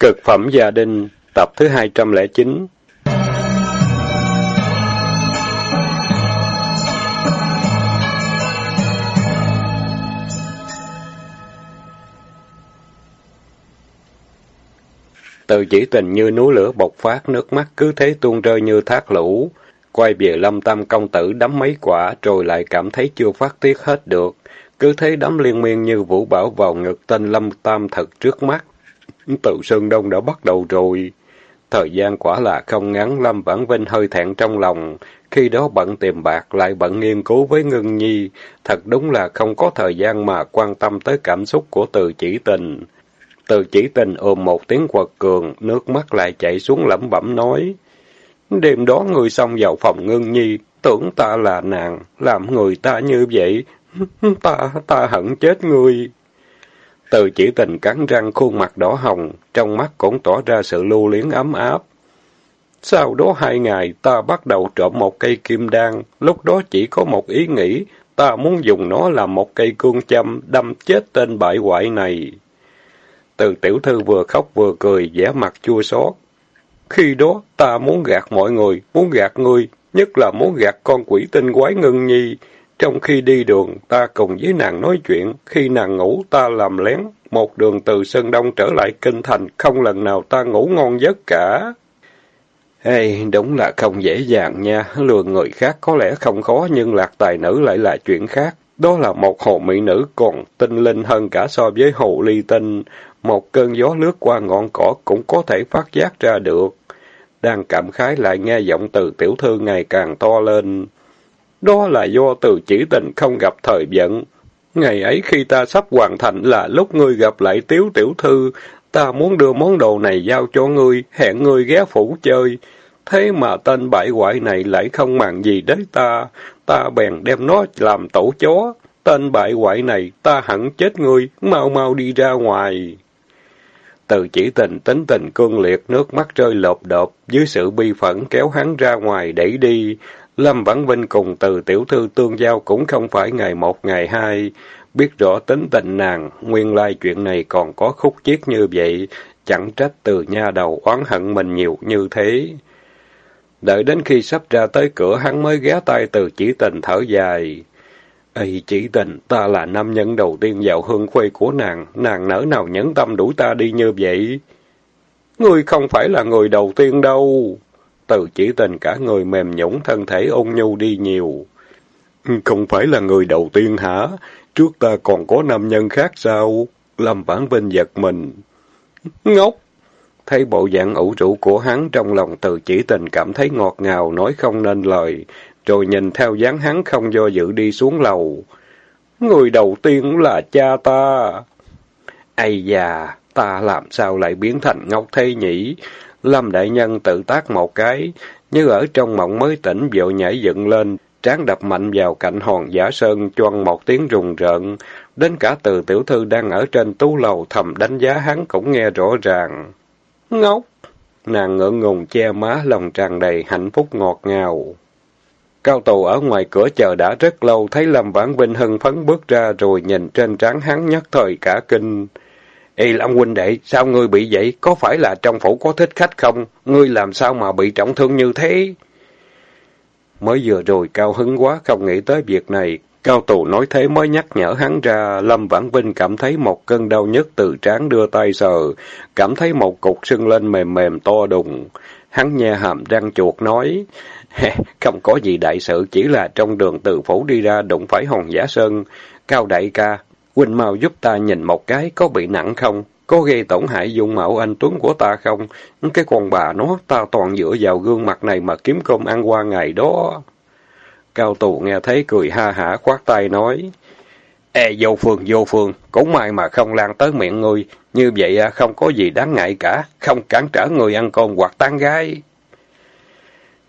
Cực phẩm gia đình, tập thứ 209 Từ chỉ tình như núi lửa bộc phát, nước mắt cứ thế tuôn rơi như thác lũ. Quay về lâm tam công tử đấm mấy quả, rồi lại cảm thấy chưa phát tiết hết được. Cứ thế đấm liên miên như vũ bảo vào ngực tên lâm tam thật trước mắt. Từ Sơn Đông đã bắt đầu rồi. Thời gian quả là không ngắn, Lâm Vãn Vinh hơi thẹn trong lòng. Khi đó bận tìm bạc, lại bận nghiên cứu với Ngân Nhi. Thật đúng là không có thời gian mà quan tâm tới cảm xúc của từ chỉ tình. Từ chỉ tình ôm một tiếng quật cường, nước mắt lại chảy xuống lẩm bẩm nói. Đêm đó người xong vào phòng Ngân Nhi, tưởng ta là nàng, làm người ta như vậy. ta, ta hận chết người. Từ chỉ tình cắn răng khuôn mặt đỏ hồng, trong mắt cũng tỏ ra sự lưu luyến ấm áp. Sau đó hai ngày, ta bắt đầu trộm một cây kim đan, lúc đó chỉ có một ý nghĩ, ta muốn dùng nó làm một cây cương châm, đâm chết tên bại hoại này. Từ tiểu thư vừa khóc vừa cười, vẻ mặt chua xót. Khi đó, ta muốn gạt mọi người, muốn gạt ngươi, nhất là muốn gạt con quỷ tinh quái ngưng nhi. Trong khi đi đường, ta cùng với nàng nói chuyện, khi nàng ngủ ta làm lén, một đường từ Sơn Đông trở lại Kinh Thành, không lần nào ta ngủ ngon giấc cả. Hey, đúng là không dễ dàng nha, lừa người khác có lẽ không khó nhưng lạc tài nữ lại là chuyện khác. Đó là một hồ mỹ nữ còn tinh linh hơn cả so với hồ ly tinh. Một cơn gió lướt qua ngọn cỏ cũng có thể phát giác ra được. Đang cảm khái lại nghe giọng từ tiểu thư ngày càng to lên. Đó là do từ chỉ tình không gặp thời vận. Ngày ấy khi ta sắp hoàn thành là lúc ngươi gặp lại tiếu tiểu thư, ta muốn đưa món đồ này giao cho ngươi, hẹn ngươi ghé phủ chơi. Thế mà tên bại hoại này lại không màng gì đến ta, ta bèn đem nó làm tổ chó. Tên bại hoại này, ta hẳn chết ngươi, mau mau đi ra ngoài. Từ chỉ tình tính tình cương liệt, nước mắt rơi lộp đột, dưới sự bi phẫn kéo hắn ra ngoài đẩy đi. Lâm Vãn Vinh cùng từ tiểu thư tương giao cũng không phải ngày một ngày hai. Biết rõ tính tình nàng, nguyên lai chuyện này còn có khúc chiết như vậy, chẳng trách từ nha đầu oán hận mình nhiều như thế. Đợi đến khi sắp ra tới cửa hắn mới ghé tay từ chỉ tình thở dài. Ây chỉ tình, ta là nam nhân đầu tiên vào hương khuê của nàng, nàng nỡ nào nhẫn tâm đuổi ta đi như vậy? Ngươi không phải là người đầu tiên đâu. Từ chỉ tình cả người mềm nhũng thân thể ôn nhu đi nhiều. Không phải là người đầu tiên hả? Trước ta còn có nam nhân khác sao? Lâm Vãn Vinh giật mình. Ngốc! Thấy bộ dạng ủ rũ của hắn trong lòng từ chỉ tình cảm thấy ngọt ngào, nói không nên lời, rồi nhìn theo dáng hắn không do dự đi xuống lầu. Người đầu tiên là cha ta. Ây da, ta làm sao lại biến thành ngốc thế nhỉ? Lâm đại nhân tự tác một cái, như ở trong mộng mới tỉnh vội nhảy dựng lên, tráng đập mạnh vào cạnh hòn giả sơn choăn một tiếng rùng rợn, đến cả từ tiểu thư đang ở trên tú lầu thầm đánh giá hắn cũng nghe rõ ràng. Ngốc! Nàng ngượng ngùng che má lòng tràn đầy hạnh phúc ngọt ngào. Cao tù ở ngoài cửa chờ đã rất lâu, thấy Lâm Vãn Vinh hưng phấn bước ra rồi nhìn trên trán hắn nhất thời cả kinh. Ê Lâm huynh đệ, sao ngươi bị vậy? Có phải là trong phủ có thích khách không? Ngươi làm sao mà bị trọng thương như thế? Mới vừa rồi cao hứng quá không nghĩ tới việc này. Cao tù nói thế mới nhắc nhở hắn ra, Lâm Vãn Vinh cảm thấy một cơn đau nhức từ trán đưa tay sờ, cảm thấy một cục sưng lên mềm mềm to đùng. Hắn nghe hàm răng chuột nói, không có gì đại sự, chỉ là trong đường từ phủ đi ra đụng phải hòn giả sơn. Cao đại ca, Huynh mau giúp ta nhìn một cái, có bị nặng không? Có gây tổn hại dung mạo anh Tuấn của ta không? Cái con bà nó, ta toàn dựa vào gương mặt này mà kiếm cơm ăn qua ngày đó. Cao tù nghe thấy cười ha hả khoát tay nói. Ê, vô phương, vô phương, cũng may mà không lan tới miệng ngươi. Như vậy à, không có gì đáng ngại cả, không cản trở người ăn cơm hoặc tán gái.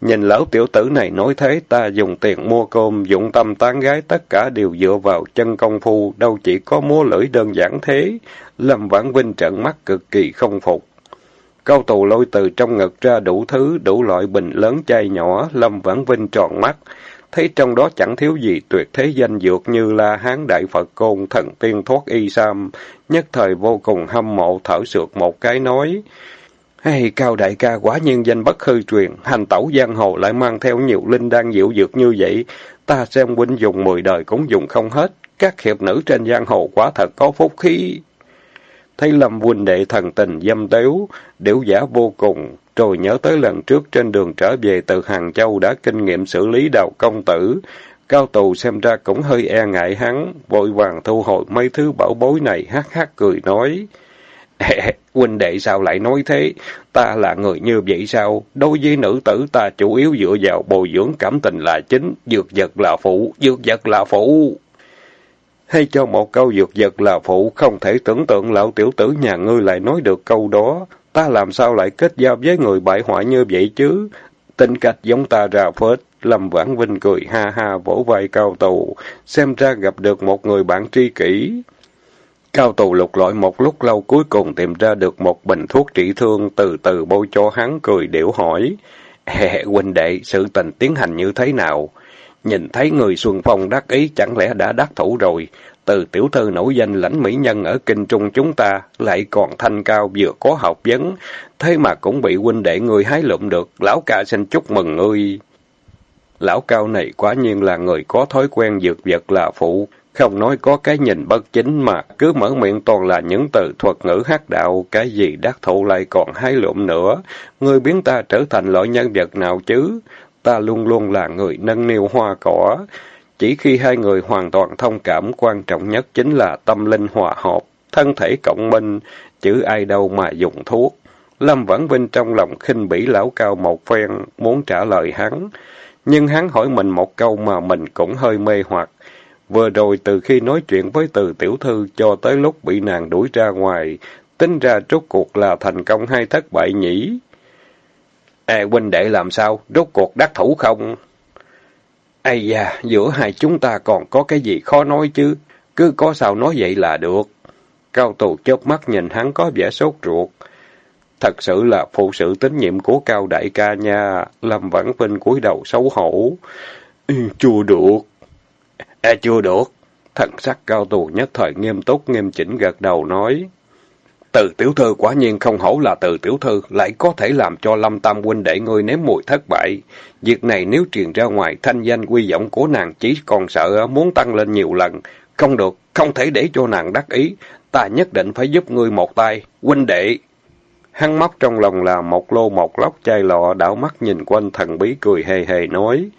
Nhìn lão tiểu tử này nói thế, ta dùng tiền mua cơm, dụng tâm tán gái, tất cả đều dựa vào chân công phu, đâu chỉ có múa lưỡi đơn giản thế. Lâm Vãn Vinh trợn mắt cực kỳ không phục. Cao tù lôi từ trong ngực ra đủ thứ, đủ loại bình lớn chai nhỏ, Lâm Vãn Vinh tròn mắt. thấy trong đó chẳng thiếu gì tuyệt thế danh dược như là Hán Đại Phật Côn, thần tiên thoát y sam, nhất thời vô cùng hâm mộ thở sượt một cái nói. Hay cao đại ca quả nhiên danh bất hư truyền, hành tẩu giang hồ lại mang theo nhiều linh đan diệu dược như vậy, ta xem huynh dùng mười đời cũng dùng không hết, các hiệp nữ trên giang hồ quả thật có phúc khí. Thấy Lâm huynh đệ thần tình dâm tếu, điểu giả vô cùng, rồi nhớ tới lần trước trên đường trở về từ Hàng Châu đã kinh nghiệm xử lý đào công tử. Cao tù xem ra cũng hơi e ngại hắn, vội vàng thu hồi mấy thứ bảo bối này hát hát cười nói. huynh đệ sao lại nói thế? Ta là người như vậy sao? Đối với nữ tử ta chủ yếu dựa vào bồi dưỡng cảm tình là chính, dược vật là phụ, dược vật là phụ. Hay cho một câu dược vật là phụ, không thể tưởng tượng lão tiểu tử nhà ngươi lại nói được câu đó. Ta làm sao lại kết giao với người bại hoại như vậy chứ? tình cách giống ta ra phết. Lâm Vãn Vinh cười ha ha vỗ vai cao tù, xem ra gặp được một người bạn tri kỷ. Cao tù lục lọi một lúc lâu cuối cùng tìm ra được một bình thuốc trị thương, từ từ bôi cho hắn cười điểu hỏi. Hệ huynh đệ, sự tình tiến hành như thế nào? Nhìn thấy người Xuân Phong đắc ý chẳng lẽ đã đắc thủ rồi. Từ tiểu thư nổi danh lãnh mỹ nhân ở kinh trung chúng ta, lại còn thanh cao vừa có học vấn, thế mà cũng bị huynh đệ người hái lụm được, lão ca xin chúc mừng ngươi. Lão cao này quả nhiên là người có thói quen dược vật là phụ, không nói có cái nhìn bất chính mà cứ mở miệng toàn là những từ thuật ngữ hát đạo, cái gì đắc thụ lại còn hai lụm nữa. Ngươi biến ta trở thành loại nhân vật nào chứ? Ta luôn luôn là người nâng niu hoa cỏ. Chỉ khi hai người hoàn toàn thông cảm, quan trọng nhất chính là tâm linh hòa hợp, thân thể cộng minh, chữ ai đâu mà dùng thuốc. Lâm Vãn Vinh trong lòng khinh bỉ lão cao một phen, muốn trả lời hắn. Nhưng hắn hỏi mình một câu mà mình cũng hơi mê hoặc. Vừa rồi từ khi nói chuyện với từ tiểu thư cho tới lúc bị nàng đuổi ra ngoài, tính ra rốt cuộc là thành công hay thất bại nhỉ? Ê, huynh đệ làm sao? Rốt cuộc đắc thủ không? Ây da, giữa hai chúng ta còn có cái gì khó nói chứ? Cứ có sao nói vậy là được. Cao tù chớp mắt nhìn hắn có vẻ sốt ruột. Thật sự là phụ sự tín nhiệm của Cao đại ca nha. Lâm Vãn Vinh cúi đầu xấu hổ. Ừ, chưa được. À, chưa được. Thần sắc cao tù nhất thời nghiêm túc nghiêm chỉnh gật đầu nói. Từ tiểu thư quả nhiên không hổ là từ tiểu thư, lại có thể làm cho lâm tam huynh đệ ngươi nếm mùi thất bại. Việc này nếu truyền ra ngoài, thanh danh quy vọng của nàng chỉ còn sợ muốn tăng lên nhiều lần. Không được, không thể để cho nàng đắc ý. Ta nhất định phải giúp ngươi một tay, huynh đệ. Hắn móc trong lòng là một lô một lóc chai lọ, đảo mắt nhìn quanh thần bí cười hề hề nói.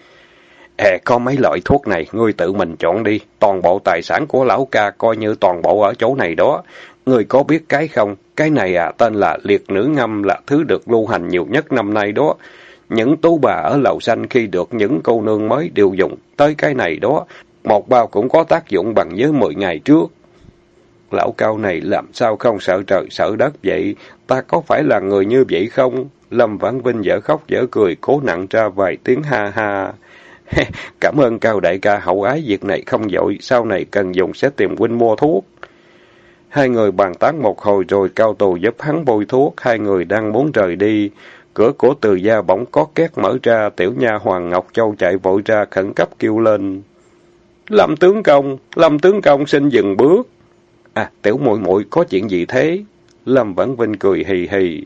Ê, có mấy loại thuốc này, ngươi tự mình chọn đi. Toàn bộ tài sản của lão ca coi như toàn bộ ở chỗ này đó. Ngươi có biết cái không? Cái này à, tên là liệt nữ ngâm là thứ được lưu hành nhiều nhất năm nay đó. Những tú bà ở lầu xanh khi được những cô nương mới đều dùng tới cái này đó. Một bao cũng có tác dụng bằng với mười ngày trước. Lão cao này làm sao không sợ trời sợ đất vậy? Ta có phải là người như vậy không? Lâm Vãn Vinh dở khóc dở cười, cố nặng ra vài tiếng ha ha. Cảm ơn cao đại ca hậu ái việc này không dội, sau này cần dùng sẽ tìm huynh mua thuốc. Hai người bàn tán một hồi rồi cao tù giúp hắn bôi thuốc, hai người đang muốn rời đi. Cửa của từ gia bỗng có két mở ra, tiểu nha Hoàng Ngọc Châu chạy vội ra khẩn cấp kêu lên. Lâm tướng công, Lâm tướng công xin dừng bước. À, tiểu muội muội có chuyện gì thế? Lâm Vãn Vinh cười hì hì.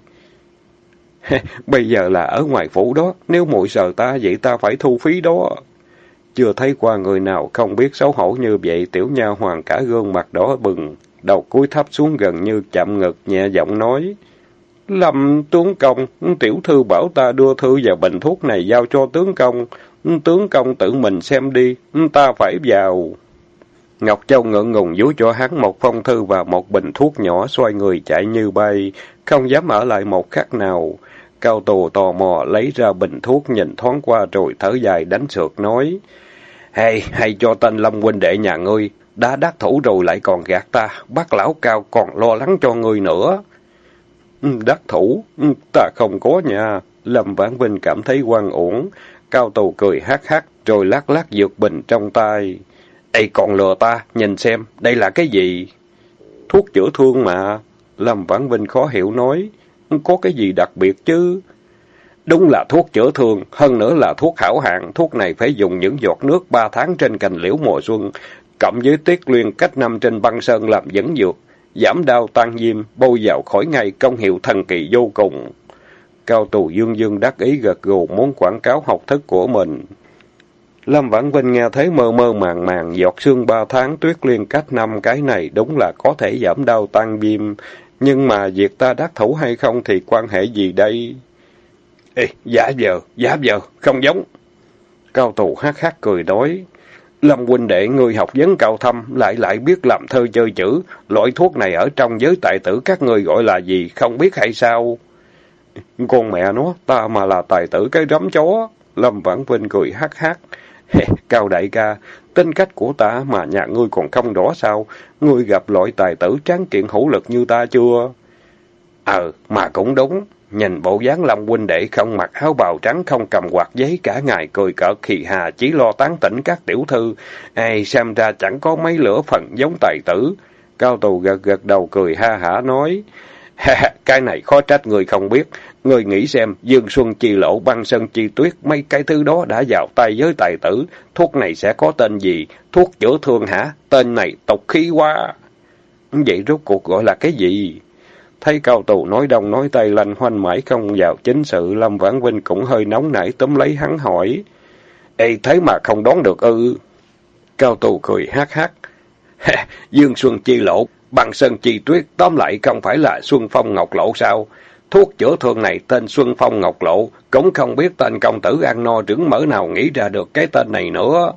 Bây giờ là ở ngoài phủ đó, nếu muội sợ ta vậy ta phải thu phí đó. Chưa thấy qua người nào không biết xấu hổ như vậy, tiểu nha hoàng cả gương mặt đỏ bừng, đầu cúi thấp xuống gần như chạm ngực, nhẹ giọng nói. Lâm tướng công, tiểu thư bảo ta đưa thư và bình thuốc này giao cho tướng công. Tướng công tự mình xem đi, ta phải vào. Ngọc Châu ngượng ngùng dúi cho hắn một phong thư và một bình thuốc nhỏ xoay người chạy như bay, không dám ở lại một khắc nào. Cao tù tò mò lấy ra bình thuốc nhìn thoáng qua rồi thở dài đánh sượt nói. Hay, hay cho tên Lâm huynh đệ nhà ngươi, đã đắc thủ rồi lại còn gạt ta, bác lão cao còn lo lắng cho ngươi nữa. Ừ, đắc thủ, ừ, ta không có nha. Lâm Vãn Vinh cảm thấy quan uổng, cao tù cười hát hát rồi lắc lắc dược bình trong tay. Ê còn lừa ta, nhìn xem, đây là cái gì? Thuốc chữa thương mà. Lâm Vãn Vinh khó hiểu nói, có cái gì đặc biệt chứ? Đúng là thuốc chữa thương, hơn nữa là thuốc hảo hạng. Thuốc này phải dùng những giọt nước ba tháng trên cành liễu mùa xuân, cộng với tiết luyện cách năm trên băng sơn làm dẫn dược, giảm đau tan diêm, bôi vào khỏi ngay công hiệu thần kỳ vô cùng. Cao tù dương dương đắc ý gật gù muốn quảng cáo học thức của mình. Lâm Vãn Vinh nghe thấy mơ mơ màng màng, giọt xương ba tháng tuyết liên cách năm cái này đúng là có thể giảm đau tan viêm, nhưng mà việc ta đắc thủ hay không thì quan hệ gì đây? Ê, giả giờ, giả giờ, không giống. Cao tù hát hát cười nói, Lâm huynh đệ người học vấn cao thâm, lại lại biết làm thơ chơi chữ, loại thuốc này ở trong giới tài tử các người gọi là gì, không biết hay sao? Con mẹ nó, ta mà là tài tử cái rắm chó. Lâm Vãn Vinh cười hát hát. Cao đại ca, tính cách của ta mà nhà ngươi còn không rõ sao? Ngươi gặp loại tài tử tráng kiện hữu lực như ta chưa? Ờ, mà cũng đúng. Nhìn bộ dáng Lâm huynh đệ không mặc áo bào trắng không cầm quạt giấy cả ngày cười cợt khì hà chỉ lo tán tỉnh các tiểu thư. Ai xem ra chẳng có mấy lửa phần giống tài tử. Cao tù gật gật đầu cười ha hả nói. cái này khó trách người không biết. Người nghĩ xem, Dương Xuân Chi Lộ, băng sơn chi tuyết, mấy cái thứ đó đã vào tay giới tài tử. Thuốc này sẽ có tên gì? Thuốc chữa thương hả? Tên này tộc khí quá. Vậy rốt cuộc gọi là cái gì? Thấy cao tù nói đông nói tây lành hoanh mãi không vào chính sự, Lâm Vãn Vinh cũng hơi nóng nảy túm lấy hắn hỏi. Ê, thế mà không đoán được ư? Cao tù cười hát hát. Dương Xuân Chi Lộ, băng sơn chi tuyết, tóm lại không phải là Xuân Phong Ngọc Lộ sao? Thuốc chữa thương này tên Xuân Phong Ngọc Lộ, cũng không biết tên công tử ăn no trứng mỡ nào nghĩ ra được cái tên này nữa.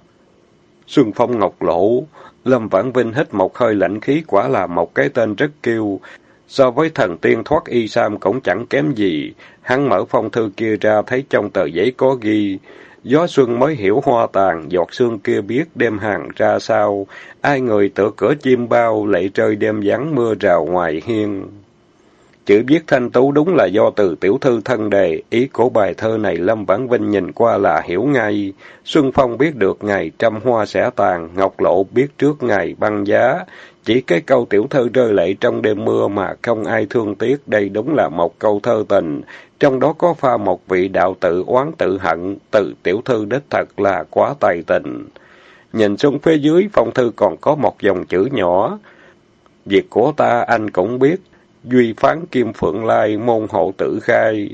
Xuân Phong Ngọc Lộ, Lâm Vãn Vinh hít một hơi lạnh khí quả là một cái tên rất kiêu. So với thần tiên thoát y sam cũng chẳng kém gì. Hắn mở phong thư kia ra thấy trong tờ giấy có ghi. Gió xuân mới hiểu hoa tàn, giọt sương kia biết đêm hàng ra sao. Ai người tựa cửa chim bao, lệ trời đêm vắng mưa rào ngoài hiên. Chữ viết thanh tú đúng là do từ tiểu thư thân đề, ý của bài thơ này Lâm Vãn Vinh nhìn qua là hiểu ngay. Xuân Phong biết được ngày trăm hoa sẽ tàn, Ngọc Lộ biết trước ngày băng giá. Chỉ cái câu tiểu thư rơi lệ trong đêm mưa mà không ai thương tiếc, đây đúng là một câu thơ tình. Trong đó có pha một vị đạo tự oán tự hận, từ tiểu thư đích thật là quá tài tình. Nhìn xuống phía dưới, phong thư còn có một dòng chữ nhỏ. Việc của ta anh cũng biết, duy phán kim phượng lai, môn hộ tử khai.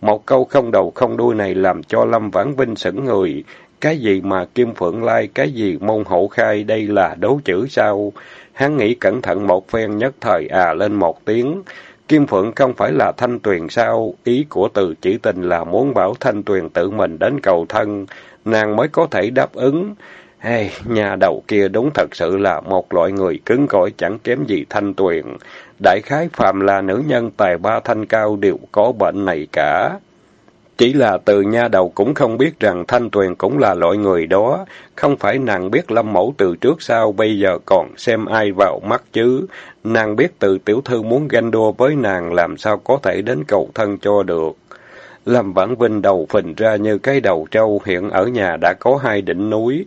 Một câu không đầu không đuôi này làm cho Lâm Vãn Vinh sững người. Cái gì mà kim phượng lai, cái gì môn hộ khai, đây là đấu chữ sao? Hắn nghĩ cẩn thận một phen nhất thời à lên một tiếng. Kim Phượng không phải là Thanh Tuyền sao? Ý của từ chỉ tình là muốn bảo Thanh Tuyền tự mình đến cầu thân, nàng mới có thể đáp ứng. Hey, nhà đầu kia đúng thật sự là một loại người cứng cỏi chẳng kém gì Thanh Tuyền. Đại khái phàm là nữ nhân tài ba thanh cao đều có bệnh này cả. Chỉ là từ nha đầu cũng không biết rằng Thanh Tuyền cũng là loại người đó, không phải nàng biết Lâm Mẫu từ trước sau bây giờ còn xem ai vào mắt chứ. Nàng biết từ tiểu thư muốn ganh đua với nàng làm sao có thể đến cầu thân cho được. Lâm Vãn Vinh đầu phình ra như cái đầu trâu hiện ở nhà đã có hai đỉnh núi.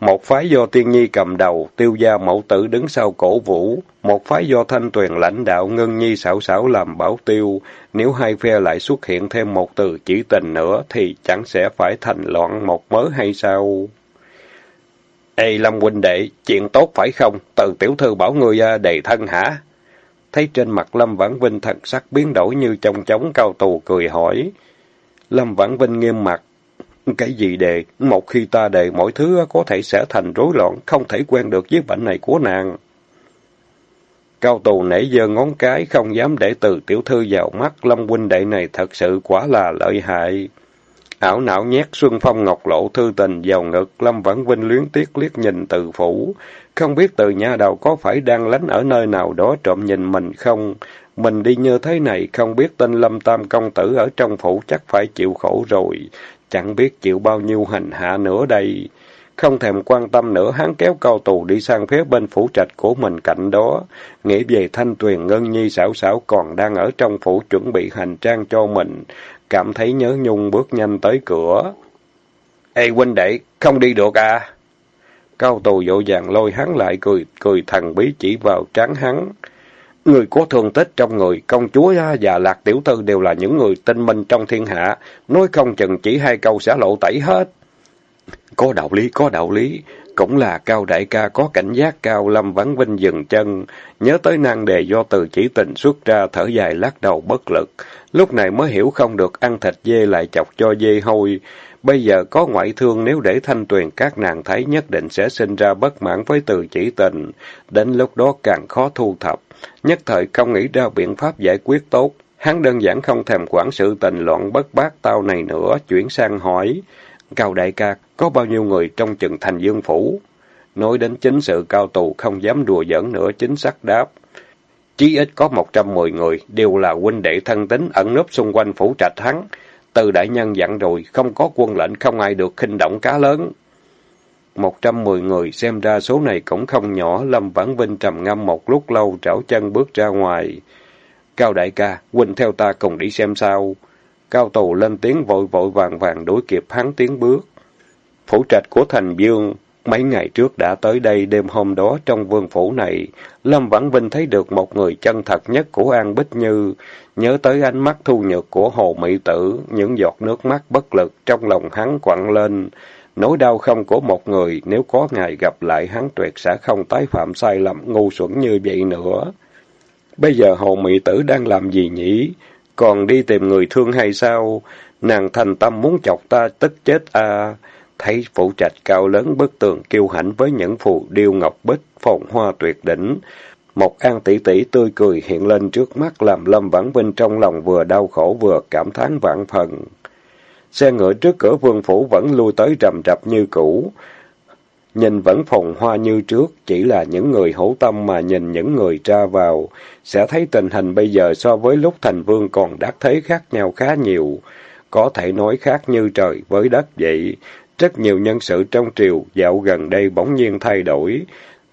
Một phái do Tiên Nhi cầm đầu, tiêu gia mẫu tử đứng sau cổ vũ. Một phái do Thanh Tuyền lãnh đạo, Ngân Nhi xảo xảo làm bảo tiêu. Nếu hai phe lại xuất hiện thêm một từ chỉ tình nữa, thì chẳng sẽ phải thành loạn một mớ hay sao? Ê Lâm huynh đệ, chuyện tốt phải không? Từ tiểu thư bảo người à, đầy thân hả? Thấy trên mặt Lâm Vãn Vinh thật sắc biến đổi như trong chóng cao tù cười hỏi. Lâm Vãn Vinh nghiêm mặt, cái gì đề, một khi ta đề mọi thứ có thể sẽ thành rối loạn, không thể quen được với bệnh này của nàng. Cao tù nãy giờ ngón cái, không dám để từ tiểu thư vào mắt, Lâm huynh đệ này thật sự quá là lợi hại. Ảo não nhét Xuân Phong Ngọc Lộ thư tình vào ngực, Lâm Vãn Vinh luyến tiếc liếc nhìn từ phủ. Không biết từ nhà đầu có phải đang lánh ở nơi nào đó trộm nhìn mình không? Mình đi như thế này, không biết tên Lâm Tam Công Tử ở trong phủ chắc phải chịu khổ rồi. Chẳng biết chịu bao nhiêu hành hạ nữa đây. Không thèm quan tâm nữa, hắn kéo cao tù đi sang phía bên phủ trạch của mình cạnh đó. Nghĩ về thanh tuyền ngân nhi xảo xảo còn đang ở trong phủ chuẩn bị hành trang cho mình. Cảm thấy nhớ nhung bước nhanh tới cửa. Ê huynh đệ, không đi được à? Cao tù dội vàng lôi hắn lại cười, cười thằng bí chỉ vào trán hắn. Người có thương tích trong người, công chúa và lạc tiểu thư đều là những người tinh minh trong thiên hạ. Nói không chừng chỉ hai câu sẽ lộ tẩy hết. Có đạo lý, có đạo lý. Cũng là cao đại ca có cảnh giác cao, Lâm Vãn Vinh dừng chân. Nhớ tới nan đề do từ chỉ tình xuất ra, thở dài lắc đầu bất lực. Lúc này mới hiểu không được ăn thịt dê lại chọc cho dê hôi. Bây giờ có ngoại thương nếu để thanh tuyền các nàng thấy nhất định sẽ sinh ra bất mãn với từ chỉ tình. Đến lúc đó càng khó thu thập. Nhất thời không nghĩ ra biện pháp giải quyết tốt. Hắn đơn giản không thèm quản sự tình loạn bất bát tao này nữa, chuyển sang hỏi. Cao đại ca, có bao nhiêu người trong chừng thành dương phủ? Nói đến chính sự cao tù không dám đùa giỡn nữa chính xác đáp. Chí ít có một trăm mười người, đều là huynh đệ thân tính ẩn núp xung quanh phủ trạch hắn. Từ đại nhân dặn rồi, không có quân lệnh không ai được khinh động cá lớn. Một trăm mười người, xem ra số này cũng không nhỏ, Lâm Vãn Vinh trầm ngâm một lúc lâu, trảo chân bước ra ngoài. Cao đại ca, huynh theo ta cùng đi xem sao. Cao tù lên tiếng vội vội vàng vàng đối kịp hắn tiếng bước. Phủ trạch của thành dương, mấy ngày trước đã tới đây đêm hôm đó trong vương phủ này, Lâm Vãn Vinh thấy được một người chân thật nhất của An Bích Như, nhớ tới ánh mắt thu nhược của Hồ Mỹ Tử, những giọt nước mắt bất lực trong lòng hắn quặn lên. Nỗi đau không của một người, nếu có ngày gặp lại hắn tuyệt sẽ không tái phạm sai lầm ngu xuẩn như vậy nữa. Bây giờ Hồ Mỹ Tử đang làm gì nhỉ? Còn đi tìm người thương hay sao? Nàng thành tâm muốn chọc ta tức chết à. Thấy phủ trạch cao lớn bức tường kiêu hãnh với những phù điêu ngọc bích, phồn hoa tuyệt đỉnh. Một an tỷ tỷ tươi cười hiện lên trước mắt làm Lâm Vãn Vinh trong lòng vừa đau khổ vừa cảm thán vạn phần. Xe ngựa trước cửa vương phủ vẫn lui tới rầm rập như cũ. Nhìn vẫn phồn hoa như trước, chỉ là những người hữu tâm mà nhìn những người ra vào, sẽ thấy tình hình bây giờ so với lúc thành vương còn đắc thế khác nhau khá nhiều. Có thể nói khác như trời với đất vậy. Rất nhiều nhân sự trong triều dạo gần đây bỗng nhiên thay đổi.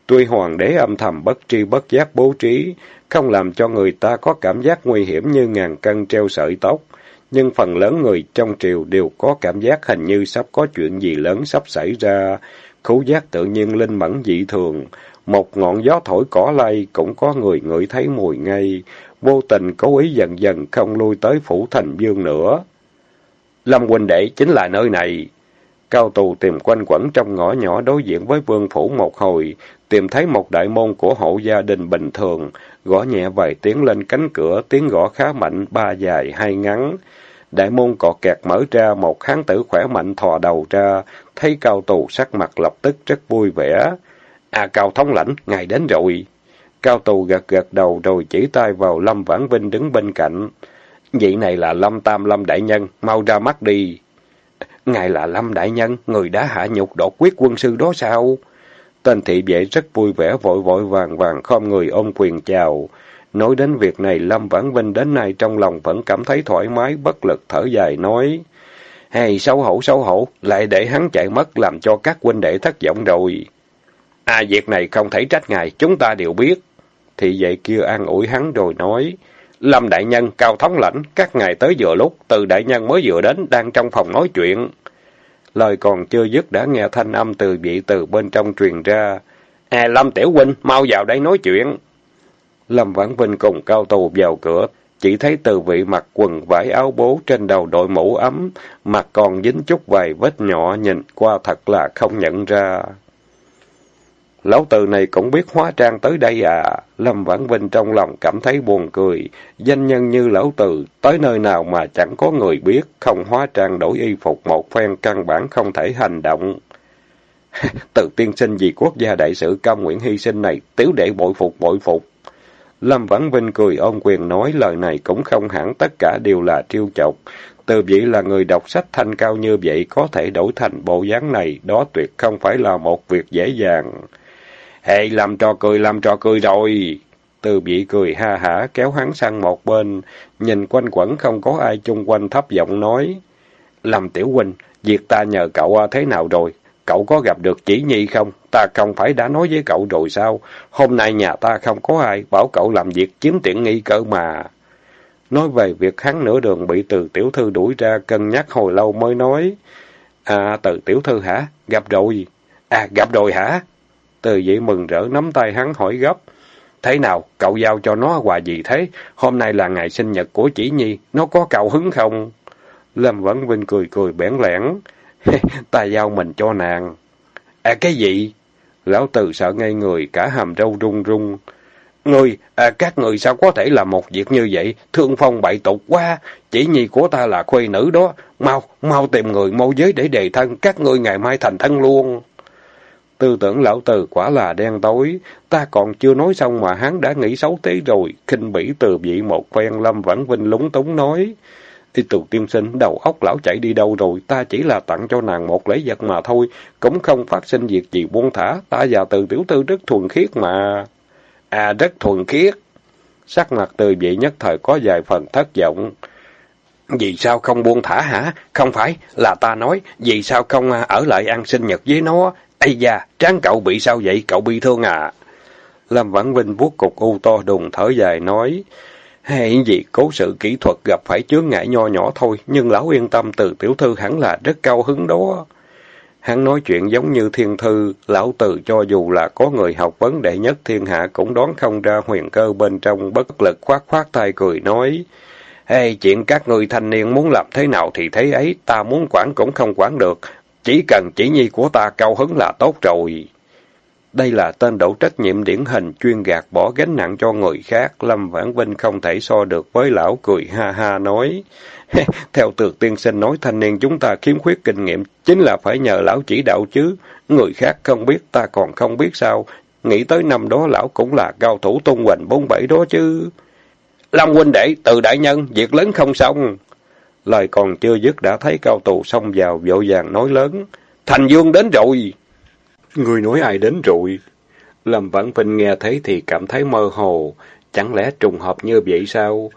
Tuy hoàng đế âm thầm bất tri bất giác bố trí, không làm cho người ta có cảm giác nguy hiểm như ngàn cân treo sợi tóc, nhưng phần lớn người trong triều đều có cảm giác hình như sắp có chuyện gì lớn sắp xảy ra, Khấu giác tự nhiên linh mẫn dị thường. Một ngọn gió thổi cỏ lay cũng có người ngửi thấy mùi ngay, vô tình cố ý dần dần không lui tới phủ thành dương nữa. Lâm huynh đệ chính là nơi này. Cao tù tìm quanh quẩn trong ngõ nhỏ đối diện với vương phủ một hồi, tìm thấy một đại môn của hộ gia đình bình thường, gõ nhẹ vài tiếng lên cánh cửa, tiếng gõ khá mạnh, ba dài, hai ngắn. Đại môn cọ kẹt mở ra, một hán tử khỏe mạnh thò đầu ra, thấy cao tù sắc mặt lập tức rất vui vẻ. À cao thống lãnh, ngài đến rồi. Cao tù gật gật đầu rồi chỉ tay vào Lâm Vãn Vinh đứng bên cạnh. Vị này là Lâm Tam Lâm Đại Nhân, mau ra mắt đi. Ngài là Lâm Đại Nhân, người đã hạ nhục đột quyết quân sư đó sao? Tên thị vệ rất vui vẻ vội vội vàng vàng khom người ôm quyền chào. Nói đến việc này, Lâm Vãn Vinh đến nay trong lòng vẫn cảm thấy thoải mái, bất lực thở dài nói. Hay xấu hổ xấu hổ, lại để hắn chạy mất làm cho các huynh đệ thất vọng rồi. À, việc này không thể trách ngài, chúng ta đều biết. Thị vệ kia an ủi hắn rồi nói. Lâm đại nhân, cao thống lãnh, các ngài tới vừa lúc, từ đại nhân mới vừa đến, đang trong phòng nói chuyện. Lời còn chưa dứt đã nghe thanh âm từ vị từ bên trong truyền ra. À, Lâm Tiểu Huynh, mau vào đây nói chuyện. Lâm Vãn Vinh cùng cao tù vào cửa, chỉ thấy từ vị mặc quần vải áo bố trên đầu đội mũ ấm, mặt còn dính chút vài vết nhỏ nhìn qua thật là không nhận ra. Lão từ này cũng biết hóa trang tới đây à. Lâm Vãn Vinh trong lòng cảm thấy buồn cười. Danh nhân như lão từ, tới nơi nào mà chẳng có người biết, không hóa trang đổi y phục một phen căn bản không thể hành động. từ tiên sinh vì quốc gia đại sự cao nguyện hy sinh này, tiểu đệ bội phục bội phục. Lâm Vãn Vinh cười ôm quyền nói lời này cũng không hẳn tất cả đều là trêu chọc. Từ vị là người đọc sách thanh cao như vậy có thể đổi thành bộ dáng này, đó tuyệt không phải là một việc dễ dàng. Hệ làm trò cười, làm trò cười rồi. Từ bị cười ha hả kéo hắn sang một bên, nhìn quanh quẩn không có ai chung quanh thấp giọng nói. Làm tiểu huynh, việc ta nhờ cậu à, thế nào rồi? Cậu có gặp được chỉ nhi không? Ta không phải đã nói với cậu rồi sao? Hôm nay nhà ta không có ai, bảo cậu làm việc chiếm tiện nghi cơ mà. Nói về việc hắn nửa đường bị từ tiểu thư đuổi ra, cân nhắc hồi lâu mới nói. À, từ tiểu thư hả? Gặp rồi. À, gặp rồi hả? Từ dị mừng rỡ nắm tay hắn hỏi gấp. thế nào, cậu giao cho nó quà gì thế? Hôm nay là ngày sinh nhật của chỉ nhi, nó có cậu hứng không? Lâm vẫn Vinh cười cười bẽn lẽn. ta giao mình cho nàng. À cái gì? Lão Từ sợ ngay người, cả hàm râu run run. Ngươi, à, các người sao có thể làm một việc như vậy? Thương phong bậy tục quá, chỉ nhi của ta là khuê nữ đó. Mau, mau tìm người mau giới để đề thân, các ngươi ngày mai thành thân luôn. Tư tưởng lão từ quả là đen tối, ta còn chưa nói xong mà hắn đã nghĩ xấu thế rồi, khinh bỉ từ vị một phen lâm vãn vinh lúng túng nói. Thì từ tiêm sinh, đầu óc lão chạy đi đâu rồi, ta chỉ là tặng cho nàng một lễ vật mà thôi, cũng không phát sinh việc gì buông thả, ta và từ tiểu tư rất thuần khiết mà. À, rất thuần khiết. Sắc mặt từ vị nhất thời có vài phần thất vọng. Vì sao không buông thả hả? Không phải, là ta nói, vì sao không à, ở lại ăn sinh nhật với nó? Ây da, tráng cậu bị sao vậy? Cậu bị thương à? Lâm Vãn Vinh vuốt cục u to đùng thở dài nói, hay gì cố sự kỹ thuật gặp phải chướng ngại nho nhỏ thôi, nhưng lão yên tâm từ tiểu thư hẳn là rất cao hứng đó. Hắn nói chuyện giống như thiên thư, lão từ cho dù là có người học vấn đệ nhất thiên hạ cũng đoán không ra huyền cơ bên trong bất lực khoát khoát tay cười nói. Hey, chuyện các người thanh niên muốn làm thế nào thì thế ấy, ta muốn quản cũng không quản được, chỉ cần chỉ nhi của ta cao hứng là tốt rồi. Đây là tên đổ trách nhiệm điển hình chuyên gạt bỏ gánh nặng cho người khác. Lâm Vãn Vinh không thể so được với lão cười ha ha nói. Theo tược tiên sinh nói thanh niên chúng ta khiếm khuyết kinh nghiệm, chính là phải nhờ lão chỉ đạo chứ. Người khác không biết ta còn không biết sao. Nghĩ tới năm đó lão cũng là cao thủ tung hoành bốn bảy đó chứ. Lâm huynh đệ, từ đại nhân, việc lớn không xong. Lời còn chưa dứt đã thấy cao tù xông vào, vội vàng nói lớn. Thành Dương đến rồi! Người nói ai đến rồi? Lâm Vãn Vinh nghe thấy thì cảm thấy mơ hồ. Chẳng lẽ trùng hợp như vậy sao?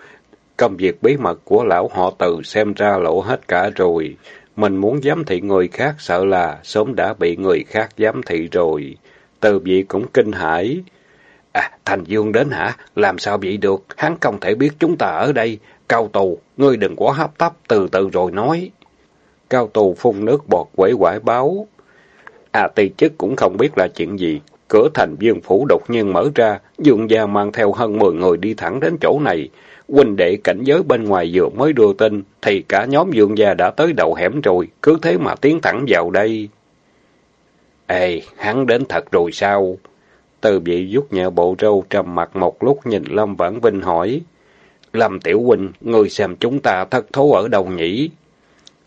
Công việc bí mật của lão họ từ xem ra lộ hết cả rồi. Mình muốn giám thị người khác sợ là sớm đã bị người khác giám thị rồi. Từ vị cũng kinh hãi. À, Thành Dương đến hả? Làm sao vậy được? Hắn không thể biết chúng ta ở đây. Cao tù, ngươi đừng quá hấp tấp, từ từ rồi nói. Cao tù phun nước bọt quẩy quải báo. À, tỳ chức cũng không biết là chuyện gì. Cửa thành dương phủ đột nhiên mở ra, dương gia mang theo hơn 10 người đi thẳng đến chỗ này. Huynh đệ cảnh giới bên ngoài vừa mới đưa tin, thì cả nhóm dương gia đã tới đầu hẻm rồi, cứ thế mà tiến thẳng vào đây. Ê, hắn đến thật rồi sao? Từ vị rút nhẹ bộ râu trầm mặt một lúc nhìn Lâm Vãn Vinh hỏi. Lâm Tiểu Huynh, ngươi xem chúng ta thất thố ở đâu nhỉ?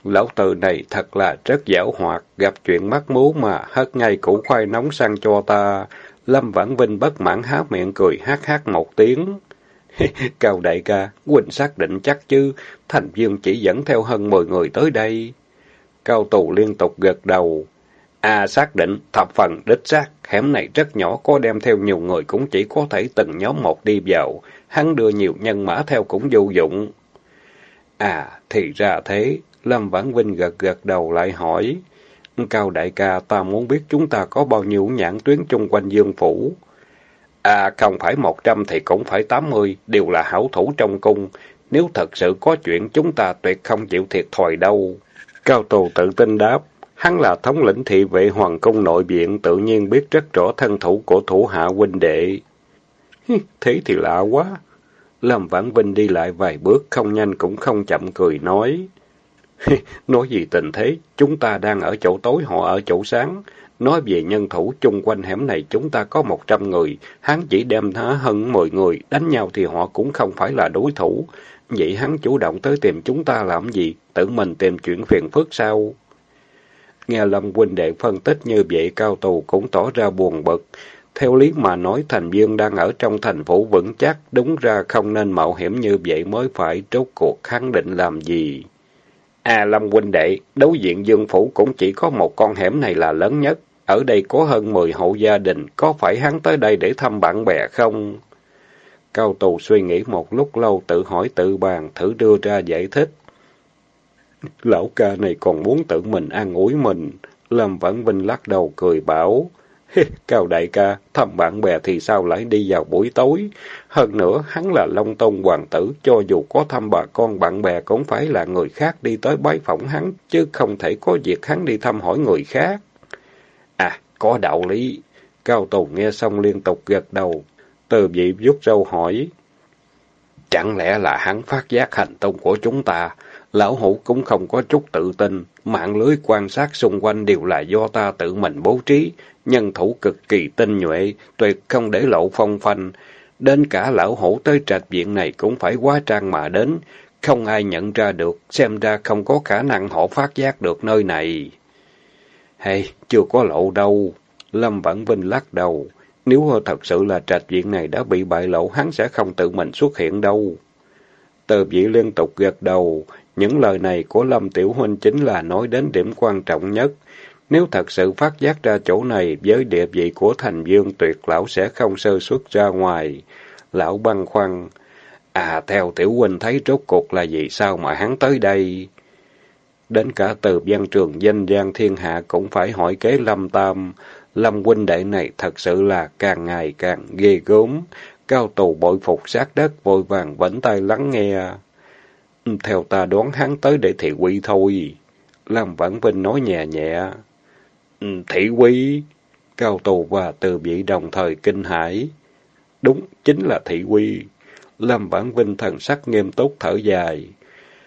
Lão từ này thật là rất giảo hoạt, gặp chuyện mắc mú mà hất ngay củ khoai nóng sang cho ta. Lâm Vãn Vinh bất mãn há miệng cười hát hát một tiếng. Cao đại ca, Huynh xác định chắc chứ, Thành Dương chỉ dẫn theo hơn mười người tới đây. Cao tù liên tục gật đầu. À xác định, thập phần, đích xác, hẻm này rất nhỏ, có đem theo nhiều người cũng chỉ có thể từng nhóm một đi vào, hắn đưa nhiều nhân mã theo cũng vô dụng. À, thì ra thế, Lâm Vãn Vinh gật gật đầu lại hỏi. Cao đại ca, ta muốn biết chúng ta có bao nhiêu nhãn tuyến chung quanh dương phủ. À, không phải một trăm thì cũng phải tám mươi, đều là hảo thủ trong cung. Nếu thật sự có chuyện, chúng ta tuyệt không chịu thiệt thòi đâu. Cao tù tự tin đáp. Hắn là thống lĩnh thị vệ hoàng cung nội viện, tự nhiên biết rất rõ thân thủ của thủ hạ huynh đệ. Thế thì lạ quá. Lâm Vãn Vinh đi lại vài bước, không nhanh cũng không chậm cười nói. Nói gì tình thế, chúng ta đang ở chỗ tối, họ ở chỗ sáng. Nói về nhân thủ chung quanh hẻm này chúng ta có một trăm người, hắn chỉ đem thá hơn mười người, đánh nhau thì họ cũng không phải là đối thủ. Vậy hắn chủ động tới tìm chúng ta làm gì? Tự mình tìm chuyện phiền phức sao? Nghe Lâm huynh đệ phân tích như vậy, cao tù cũng tỏ ra buồn bực. Theo lý mà nói Thành Dương đang ở trong thành phủ vững chắc, đúng ra không nên mạo hiểm như vậy mới phải, trốt cuộc khẳng định làm gì. À Lâm huynh đệ, đối diện Dương Phủ cũng chỉ có một con hẻm này là lớn nhất. Ở đây có hơn 10 hộ gia đình, có phải hắn tới đây để thăm bạn bè không? Cao tù suy nghĩ một lúc lâu tự hỏi tự bàn, thử đưa ra giải thích. Lão ca này còn muốn tự mình an ủi mình. Lâm Vãn Vinh lắc đầu cười bảo. Cao đại ca, thăm bạn bè thì sao lại đi vào buổi tối? Hơn nữa, hắn là Long Tôn Hoàng tử, cho dù có thăm bà con bạn bè cũng phải là người khác đi tới bái phỏng hắn, chứ không thể có việc hắn đi thăm hỏi người khác. À, có đạo lý. Cao Tù nghe xong liên tục gật đầu. Từ vị vuốt râu hỏi. Chẳng lẽ là hắn phát giác hành tung của chúng ta? Lão hủ cũng không có chút tự tin. Mạng lưới quan sát xung quanh đều là do ta tự mình bố trí. Nhân thủ cực kỳ tinh nhuệ, tuyệt không để lộ phong phanh. Đến cả lão hủ tới trạch viện này cũng phải quá trang mà đến. Không ai nhận ra được, xem ra không có khả năng họ phát giác được nơi này. Hay, chưa có lộ đâu. Lâm Vãn Vinh lắc đầu. Nếu thật sự là trạch viện này đã bị bại lộ, hắn sẽ không tự mình xuất hiện đâu. Tờ vị liên tục gật đầu. Những lời này của Lâm Tiểu Huynh chính là nói đến điểm quan trọng nhất. Nếu thật sự phát giác ra chỗ này, với địa vị của thành dương tuyệt lão sẽ không sơ xuất ra ngoài. Lão băng khoăn. À, theo Tiểu Huynh thấy rốt cuộc là gì sao mà hắn tới đây? Đến cả từ văn trường danh giang thiên hạ cũng phải hỏi kế Lâm Tam. Lâm huynh đệ này thật sự là càng ngày càng ghê gớm. Cao tù bội phục sát đất vội vàng vẫn tay lắng nghe. Theo ta đoán hắn tới để thị quy thôi. Lâm Vãn Vinh nói nhẹ nhẹ. Ừ, thị quy. Cao tù và từ vị đồng thời kinh hãi. Đúng, chính là thị quy. Lâm Vãn Vinh thần sắc nghiêm túc thở dài.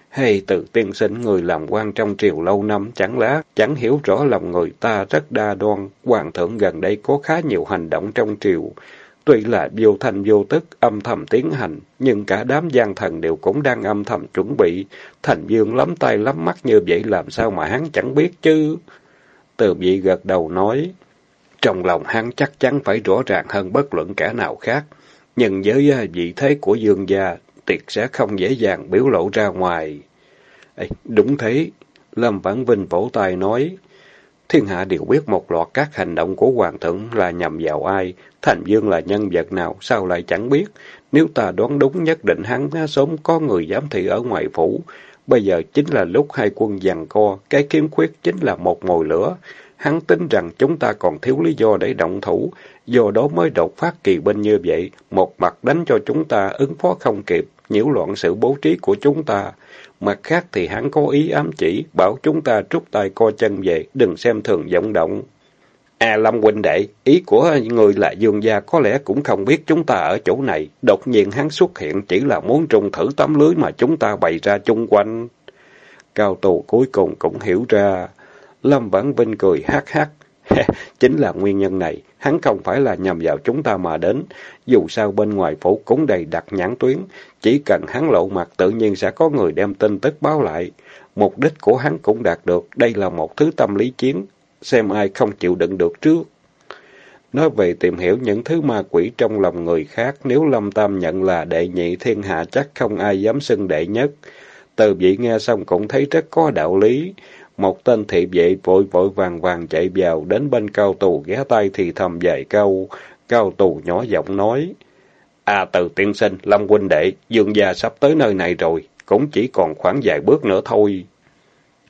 Hay từ tiên sinh người làm quan trong triều lâu năm chẳng lá, chẳng hiểu rõ lòng người ta rất đa đoan. Hoàng thượng gần đây có khá nhiều hành động trong triều. Tuy là vô thành vô tức, âm thầm tiến hành, nhưng cả đám gian thần đều cũng đang âm thầm chuẩn bị. Thành dương lắm tay lắm mắt như vậy làm sao mà hắn chẳng biết chứ? Từ vị gật đầu nói, trong lòng hắn chắc chắn phải rõ ràng hơn bất luận kẻ nào khác. Nhưng với à, vị thế của dương gia, tiệt sẽ không dễ dàng biểu lộ ra ngoài. Ê, đúng thế, Lâm Vãn Vinh vỗ tay nói, thiên hạ đều biết một loạt các hành động của hoàng thượng là nhằm vào ai, Thành Dương là nhân vật nào, sao lại chẳng biết. Nếu ta đoán đúng nhất định hắn sớm có người giám thị ở ngoài phủ. Bây giờ chính là lúc hai quân giằng co, cái kiếm khuyết chính là một mồi lửa. Hắn tin rằng chúng ta còn thiếu lý do để động thủ, do đó mới đột phát kỳ binh như vậy, một mặt đánh cho chúng ta ứng phó không kịp, nhiễu loạn sự bố trí của chúng ta. Mặt khác thì hắn có ý ám chỉ, bảo chúng ta trút tay co chân về, đừng xem thường vọng động. À Lâm huynh đệ, ý của người là dương gia có lẽ cũng không biết chúng ta ở chỗ này. Đột nhiên hắn xuất hiện chỉ là muốn trùng thử tấm lưới mà chúng ta bày ra chung quanh. Cao tù cuối cùng cũng hiểu ra. Lâm Vãn Vinh cười hát hát. Chính là nguyên nhân này, hắn không phải là nhằm vào chúng ta mà đến. Dù sao bên ngoài phủ cũng đầy đặt nhãn tuyến, chỉ cần hắn lộ mặt tự nhiên sẽ có người đem tin tức báo lại. Mục đích của hắn cũng đạt được, đây là một thứ tâm lý chiến, xem ai không chịu đựng được trước. Nói về tìm hiểu những thứ ma quỷ trong lòng người khác, nếu Lâm Tam nhận là đệ nhị thiên hạ chắc không ai dám xưng đệ nhất. Từ vị nghe xong cũng thấy rất có đạo lý. Một tên thị vệ vội vội vàng vàng chạy vào, đến bên cao tù ghé tay thì thầm vài câu. Cao tù nhỏ giọng nói, À từ tiên sinh, Lâm huynh đệ, dương gia sắp tới nơi này rồi, cũng chỉ còn khoảng vài bước nữa thôi.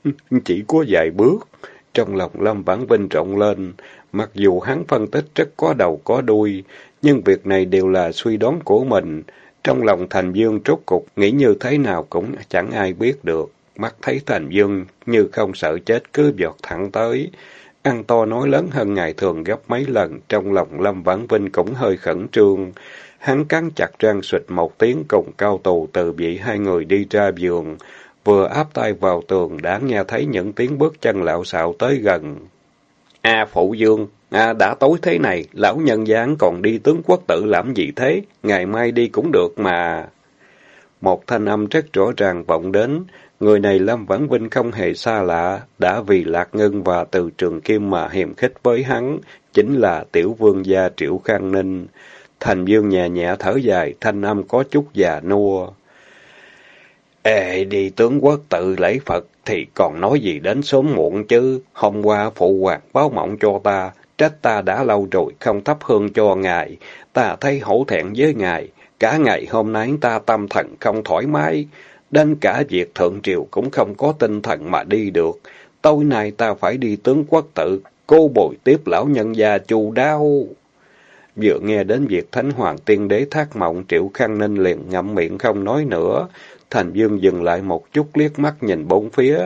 Chỉ có vài bước. Trong lòng Lâm Vãn Vinh rộng lên, mặc dù hắn phân tích rất có đầu có đuôi, nhưng việc này đều là suy đoán của mình. Trong lòng Thành Dương trốt cục, nghĩ như thế nào cũng chẳng ai biết được. Mắt thấy Thành Dương như không sợ chết cứ giọt thẳng tới. Ăn to nói lớn hơn ngày thường gấp mấy lần, trong lòng Lâm Vãn Vinh cũng hơi khẩn trương. Hắn cắn chặt răng sụt một tiếng cùng cao tù từ vị hai người đi ra giường vừa áp tay vào tường đã nghe thấy những tiếng bước chân lạo xạo tới gần. A Phụ Dương, à, đã tối thế này, lão nhân gián còn đi tướng quốc tự làm gì thế? Ngày mai đi cũng được mà. Một thanh âm rất rõ ràng vọng đến, người này Lâm Vãn Vinh không hề xa lạ, đã vì Lạc Ngân và từ trường kim mà hiềm khích với hắn, chính là tiểu vương gia Triệu Khang Ninh. Thành Dương nhẹ nhẹ thở dài, thanh âm có chút già nua. Ê, đi tướng quốc tự lễ Phật thì còn nói gì đến sớm muộn chứ. Hôm qua phụ hoàng báo mộng cho ta, trách ta đã lâu rồi không thắp hương cho ngài. Ta thấy hổ thẹn với ngài, cả ngày hôm nay ta tâm thần không thoải mái. Đến cả việc thượng triều cũng không có tinh thần mà đi được. Tối nay ta phải đi tướng quốc tự, cô bồi tiếp lão nhân gia chu đau. Vừa nghe đến việc Thánh Hoàng Tiên Đế thác mộng, Triệu Khang Ninh liền ngậm miệng không nói nữa. Thành Dương dừng lại một chút liếc mắt nhìn bốn phía,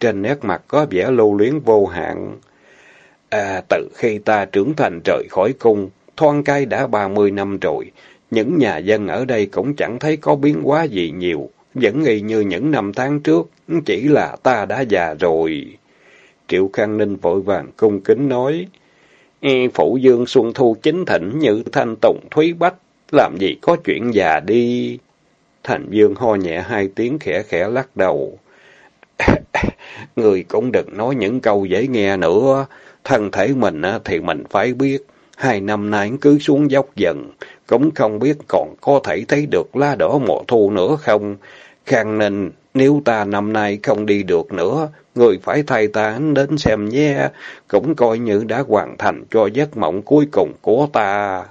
trên nét mặt có vẻ lưu luyến vô hạn. À, từ khi ta trưởng thành rời khỏi cung, thoan cai đã ba mươi năm rồi, những nhà dân ở đây cũng chẳng thấy có biến hóa gì nhiều, vẫn y như những năm tháng trước, chỉ là ta đã già rồi. Triệu Khang Ninh vội vàng cung kính nói, e, phủ Dương Xuân Thu chính thịnh như thanh tùng thúy bách, làm gì có chuyện già đi. Thành Dương ho nhẹ hai tiếng khẽ khẽ lắc đầu. Người cũng đừng nói những câu dễ nghe nữa. Thân thể mình thì mình phải biết. Hai năm nay cứ xuống dốc dần. Cũng không biết còn có thể thấy được lá đỏ mùa thu nữa không. Khang Ninh, nếu ta năm nay không đi được nữa, người phải thay ta đến xem nhé. Cũng coi như đã hoàn thành cho giấc mộng cuối cùng của ta.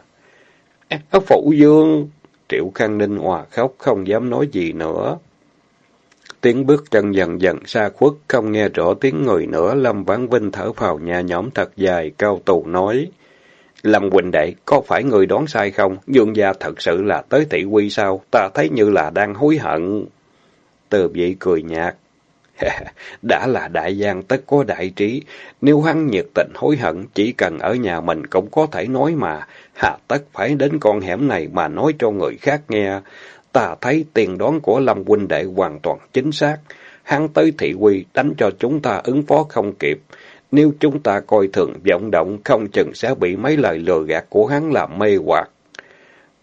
Phụ Dương! Triệu Khang Ninh hòa khóc, không dám nói gì nữa. Tiếng bước chân dần dần xa khuất, không nghe rõ tiếng người nữa, Lâm Vãn Vinh thở phào nhà nhõm thật dài, cao tù nói. Lâm Quỳnh Đệ, có phải người đoán sai không? Dương gia thật sự là tới thị quy sao? Ta thấy như là đang hối hận. Từ vị cười nhạt. Đã là đại gian tất có đại trí. Nếu hắn nhiệt tình hối hận, chỉ cần ở nhà mình cũng có thể nói mà. Hà tất phải đến con hẻm này mà nói cho người khác nghe. Ta thấy tiền đoán của Lâm Quỳnh đệ hoàn toàn chính xác. Hắn tới thị quy đánh cho chúng ta ứng phó không kịp. Nếu chúng ta coi thường vọng động, không chừng sẽ bị mấy lời lừa gạt của hắn làm mê hoặc.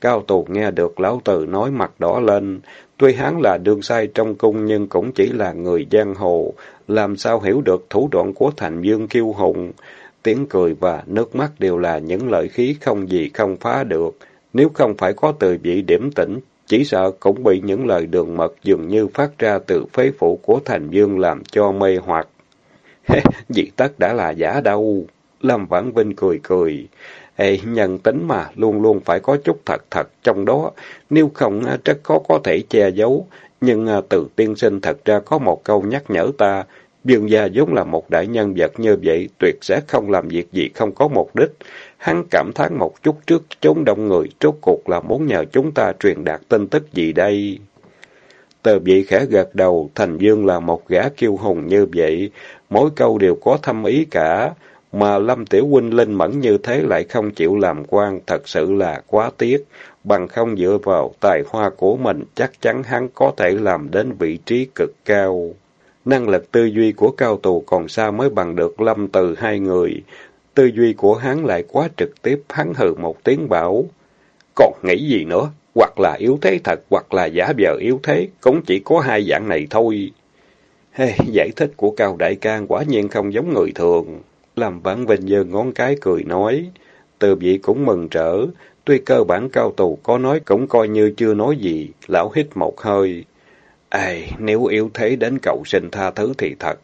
Cao tù nghe được lão tử nói mặt đỏ lên. Tuy hắn là đường sai trong cung nhưng cũng chỉ là người giang hồ. Làm sao hiểu được thủ đoạn của thành dương kiêu hùng. Tiếng cười và nước mắt đều là những lợi khí không gì không phá được. Nếu không phải có từ vị điểm tĩnh, chỉ sợ cũng bị những lời đường mật dường như phát ra từ phế phủ của Thành Dương làm cho mê hoặc. diệt tất đã là giả đâu. Lâm Vãn Vinh cười cười. Ê, nhân tính mà, luôn luôn phải có chút thật thật trong đó. Nếu không, à, rất khó có thể che giấu. Nhưng à, từ tiên sinh thật ra có một câu nhắc nhở ta. Dương gia vốn là một đại nhân vật như vậy, tuyệt sẽ không làm việc gì không có mục đích. Hắn cảm thán một chút trước chốn đông người, rốt cuộc là muốn nhờ chúng ta truyền đạt tin tức gì đây? Từ vị khẽ gật đầu, Thành Dương là một gã kiêu hùng như vậy, mỗi câu đều có thâm ý cả, mà Lâm Tiểu Huynh linh mẫn như thế lại không chịu làm quan, thật sự là quá tiếc, bằng không dựa vào tài hoa của mình, chắc chắn hắn có thể làm đến vị trí cực cao. Năng lực tư duy của cao tù còn xa mới bằng được Lâm từ hai người, Tư duy của hắn lại quá trực tiếp, hắn hừ một tiếng bảo. Còn nghĩ gì nữa? Hoặc là yếu thế thật, hoặc là giả vờ yếu thế, cũng chỉ có hai dạng này thôi. Hey, giải thích của Cao Đại ca quả nhiên không giống người thường. Làm vãn vinh giơ ngón cái cười nói. Từ vị cũng mừng rỡ. Tuy cơ bản cao tù có nói cũng coi như chưa nói gì. Lão hít một hơi. Ây, nếu yếu thế đến cậu sinh tha thứ thì thật,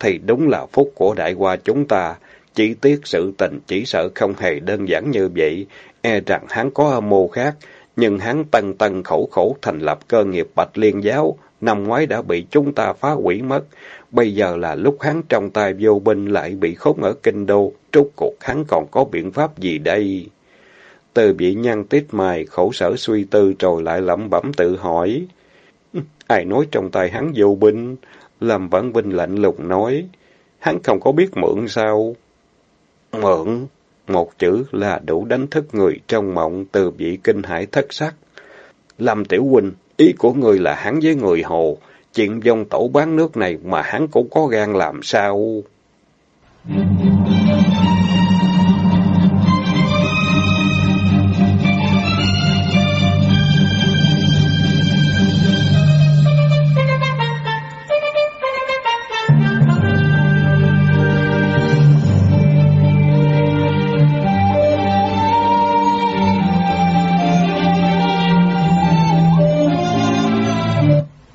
thì đúng là phúc của đại hoa chúng ta. Chỉ tiếc sự tình chỉ sợ không hề đơn giản như vậy, e rằng hắn có âm mưu khác, nhưng hắn tân tân khẩu khổ thành lập cơ nghiệp Bạch Liên Giáo, năm ngoái đã bị chúng ta phá hủy mất. Bây giờ là lúc hắn trong tay vô binh lại bị khốn ở kinh đô, trút cuộc hắn còn có biện pháp gì đây? Từ bị nhăn tít mày, khổ sở suy tư rồi lại lẩm bẩm tự hỏi. Ai nói trong tay hắn vô binh? làm Vãn Vinh lạnh lùng nói. Hắn không có biết mượn sao? Mượn, một chữ là đủ đánh thức người trong mộng từ vị kinh hải thất sắc. Lâm Tiểu Huynh, ý của người là hắn với người hồ, chuyện dông tổ bán nước này mà hắn cũng có gan làm sao? Mm-hmm.